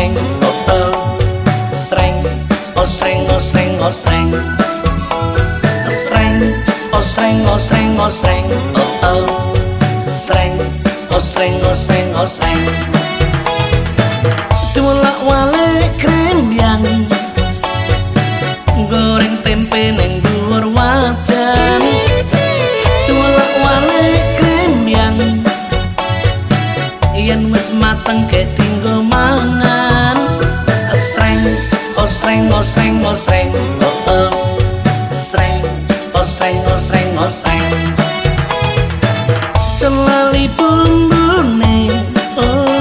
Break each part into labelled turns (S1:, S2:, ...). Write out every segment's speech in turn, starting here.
S1: sreng oh oh. Sreng oh, oh, oh, sreng sreng sreng sreng sreng sreng sreng sreng sreng sreng sreng tulak wale goreng tempe neng dhuwur wajan. Tulak wale yen wis mateng osreng osreng osreng oh oh sreng osreng osreng osreng celali bumbune oh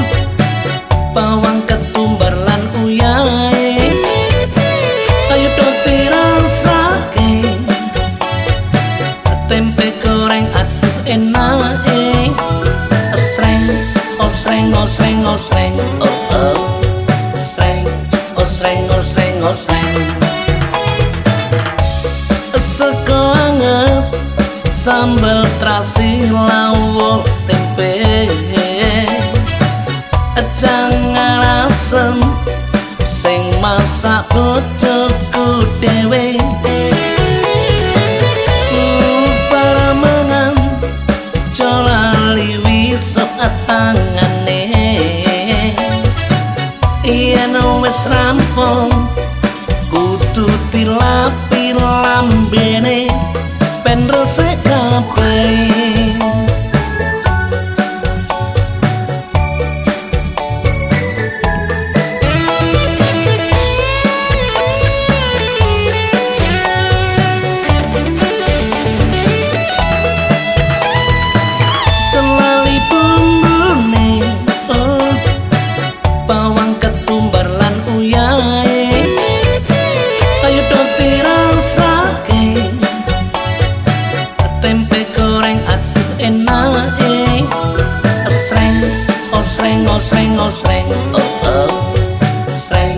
S1: bawang ketumbar lan uyae ayo do dirasake tempe goreng aduh enake sego anget sambal terasi lawuh tempe. Jangan asem sing masak bojoku dhewe. Tangane yen wis rampung kudu dilapi lambene ben resik kabeh tempe goreng aduh enake. Sreng osreng osreng osreng. Oh oh. Sreng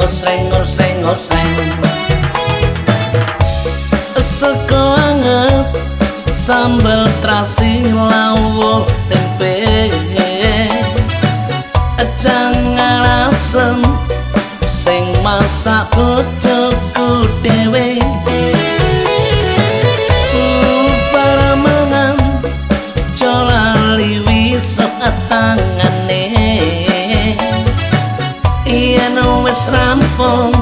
S1: osreng osreng osreng. Sego anget sambal terasi lawuh tempe. Jangan asem sing masak bojoku dhewe rampung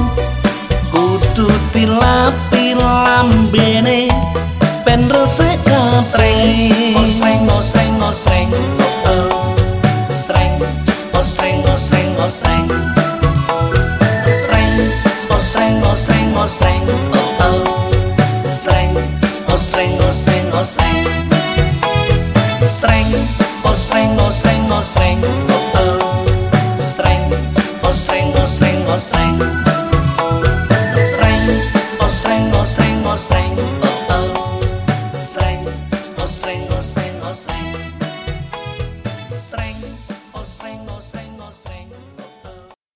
S1: kudu dilapi lambene ben resik katreng